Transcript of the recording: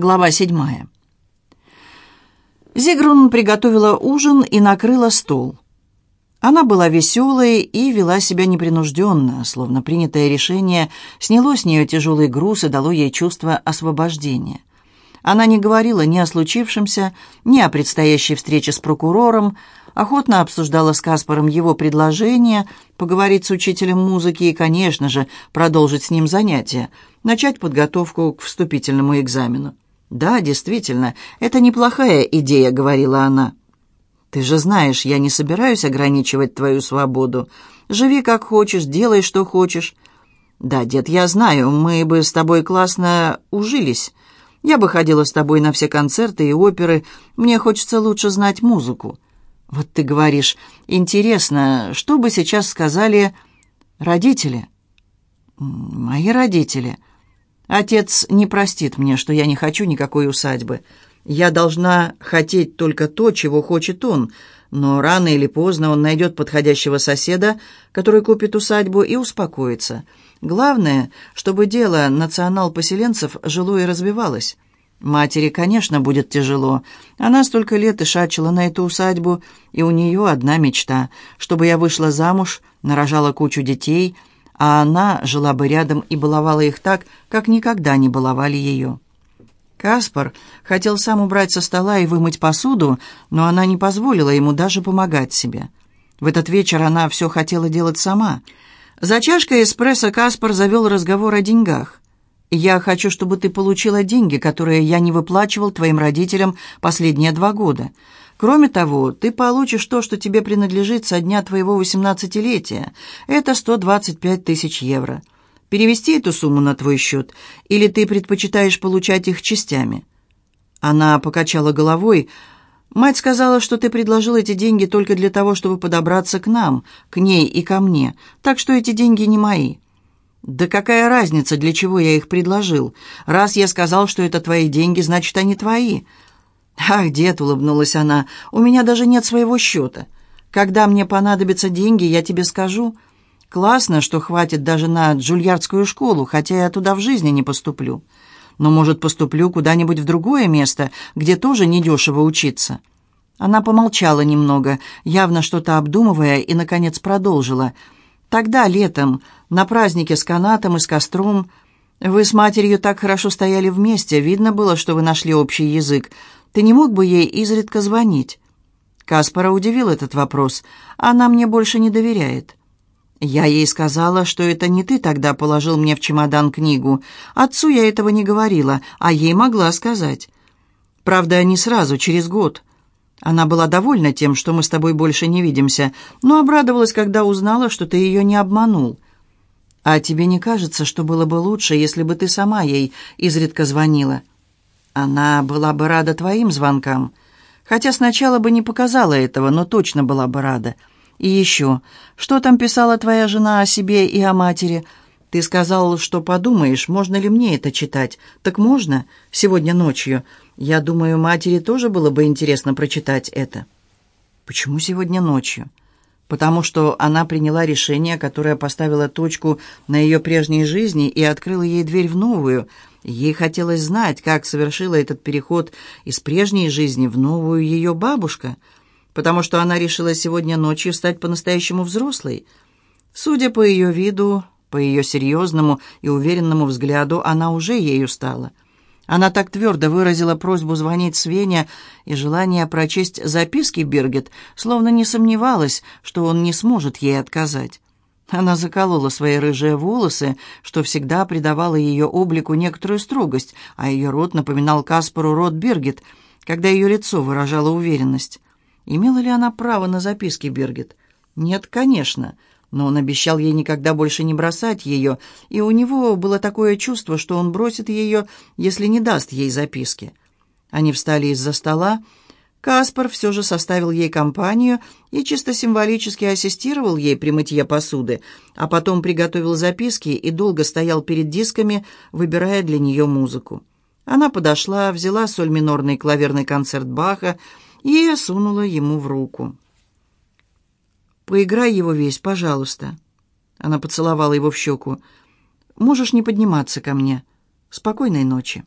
Глава седьмая. Зигрун приготовила ужин и накрыла стол. Она была веселой и вела себя непринужденно, словно принятое решение сняло с нее тяжелый груз и дало ей чувство освобождения. Она не говорила ни о случившемся, ни о предстоящей встрече с прокурором, охотно обсуждала с Каспаром его предложение поговорить с учителем музыки и, конечно же, продолжить с ним занятия, начать подготовку к вступительному экзамену. «Да, действительно, это неплохая идея», — говорила она. «Ты же знаешь, я не собираюсь ограничивать твою свободу. Живи как хочешь, делай, что хочешь». «Да, дед, я знаю, мы бы с тобой классно ужились. Я бы ходила с тобой на все концерты и оперы. Мне хочется лучше знать музыку». «Вот ты говоришь, интересно, что бы сейчас сказали родители?» «Мои родители». Отец не простит мне, что я не хочу никакой усадьбы. Я должна хотеть только то, чего хочет он, но рано или поздно он найдет подходящего соседа, который купит усадьбу и успокоится. Главное, чтобы дело национал-поселенцев жило и развивалось. Матери, конечно, будет тяжело. Она столько лет и шачила на эту усадьбу, и у нее одна мечта, чтобы я вышла замуж, нарожала кучу детей — а она жила бы рядом и баловала их так, как никогда не баловали ее. Каспар хотел сам убрать со стола и вымыть посуду, но она не позволила ему даже помогать себе. В этот вечер она все хотела делать сама. За чашкой эспрессо Каспар завел разговор о деньгах. «Я хочу, чтобы ты получила деньги, которые я не выплачивал твоим родителям последние два года. Кроме того, ты получишь то, что тебе принадлежит со дня твоего восемнадцатилетия. Это 125 тысяч евро. Перевести эту сумму на твой счет, или ты предпочитаешь получать их частями?» Она покачала головой. «Мать сказала, что ты предложил эти деньги только для того, чтобы подобраться к нам, к ней и ко мне, так что эти деньги не мои». «Да какая разница, для чего я их предложил? Раз я сказал, что это твои деньги, значит, они твои. «Ах, дед», — улыбнулась она, — «у меня даже нет своего счета. Когда мне понадобятся деньги, я тебе скажу. Классно, что хватит даже на джульярдскую школу, хотя я туда в жизни не поступлю. Но, может, поступлю куда-нибудь в другое место, где тоже недешево учиться». Она помолчала немного, явно что-то обдумывая, и, наконец, продолжила. «Тогда, летом, на празднике с канатом и с костром, вы с матерью так хорошо стояли вместе, видно было, что вы нашли общий язык. Ты не мог бы ей изредка звонить?» Каспара удивил этот вопрос. «Она мне больше не доверяет». Я ей сказала, что это не ты тогда положил мне в чемодан книгу. Отцу я этого не говорила, а ей могла сказать. Правда, не сразу, через год. Она была довольна тем, что мы с тобой больше не видимся, но обрадовалась, когда узнала, что ты ее не обманул. А тебе не кажется, что было бы лучше, если бы ты сама ей изредка звонила?» Она была бы рада твоим звонкам. Хотя сначала бы не показала этого, но точно была бы рада. И еще, что там писала твоя жена о себе и о матери? Ты сказал, что подумаешь, можно ли мне это читать. Так можно? Сегодня ночью. Я думаю, матери тоже было бы интересно прочитать это. Почему сегодня ночью? Потому что она приняла решение, которое поставило точку на ее прежней жизни и открыло ей дверь в новую – Ей хотелось знать, как совершила этот переход из прежней жизни в новую ее бабушка, потому что она решила сегодня ночью стать по-настоящему взрослой. Судя по ее виду, по ее серьезному и уверенному взгляду, она уже ею стала. Она так твердо выразила просьбу звонить Свене и желание прочесть записки Бергет, словно не сомневалась, что он не сможет ей отказать. Она заколола свои рыжие волосы, что всегда придавало ее облику некоторую строгость, а ее рот напоминал Каспару рот Бергет, когда ее лицо выражало уверенность. Имела ли она право на записки Бергет? Нет, конечно, но он обещал ей никогда больше не бросать ее, и у него было такое чувство, что он бросит ее, если не даст ей записки. Они встали из-за стола, Каспар все же составил ей компанию и чисто символически ассистировал ей при мытье посуды, а потом приготовил записки и долго стоял перед дисками, выбирая для нее музыку. Она подошла, взяла соль-минорный клаверный концерт Баха и сунула ему в руку. «Поиграй его весь, пожалуйста». Она поцеловала его в щеку. «Можешь не подниматься ко мне. Спокойной ночи».